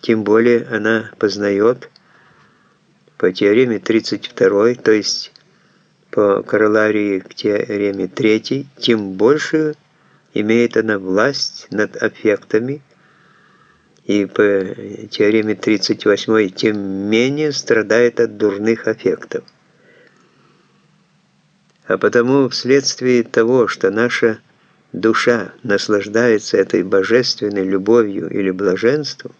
тем более она познает по теореме 32, то есть по короларии к теореме 3, тем больше имеет она власть над аффектами, и по теореме 38 тем менее страдает от дурных аффектов. А потому вследствие того, что наша душа наслаждается этой божественной любовью или блаженством,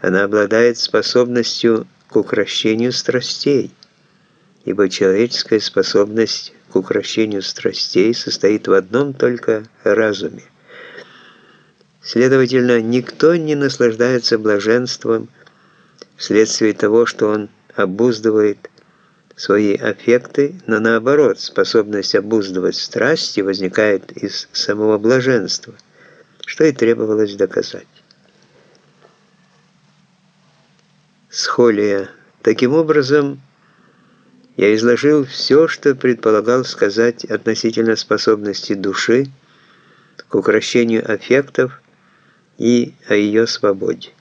она обладает способностью к укрощению страстей, ибо человеческая способность к укрощению страстей состоит в одном только разуме. Следовательно, никто не наслаждается блаженством вследствие того, что он обуздывает свои аффекты, но наоборот, способность обуздывать страсти возникает из самого блаженства, что и требовалось доказать. Схолия. Таким образом, я изложил все, что предполагал сказать относительно способности души к укрощению аффектов и о ее свободе.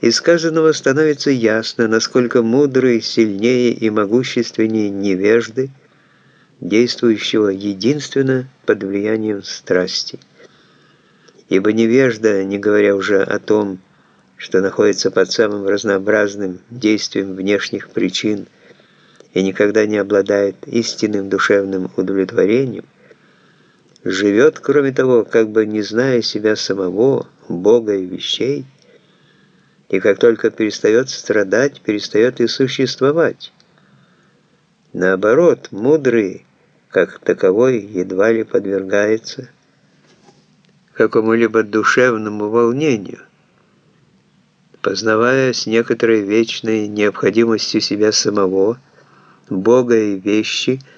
Из сказанного становится ясно, насколько мудрые, сильнее и могущественнее невежды, действующего единственно под влиянием страсти. Ибо невежда, не говоря уже о том, что находится под самым разнообразным действием внешних причин и никогда не обладает истинным душевным удовлетворением, живет, кроме того, как бы не зная себя самого, Бога и вещей, и как только перестает страдать, перестает и существовать. Наоборот, мудрый, как таковой, едва ли подвергается какому-либо душевному волнению, познавая с некоторой вечной необходимостью себя самого, Бога и вещи –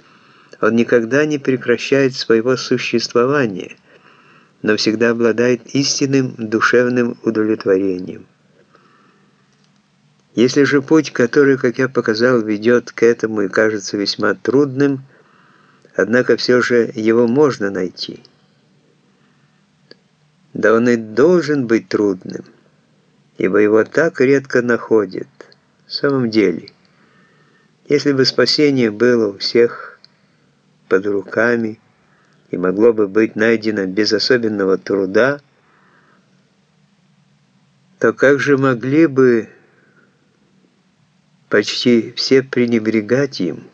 он никогда не прекращает своего существования, но всегда обладает истинным душевным удовлетворением. Если же путь, который, как я показал, ведет к этому и кажется весьма трудным, однако все же его можно найти. Да он и должен быть трудным, ибо его так редко находят. В самом деле, если бы спасение было у всех, под руками и могло бы быть найдено без особенного труда, то как же могли бы почти все пренебрегать им?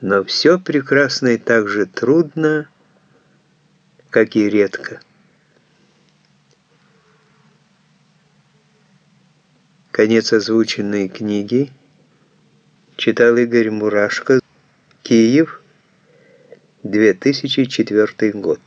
Но все прекрасно и так же трудно, как и редко. Конец озвученной книги читал Игорь Мурашко Киев, 2004 год.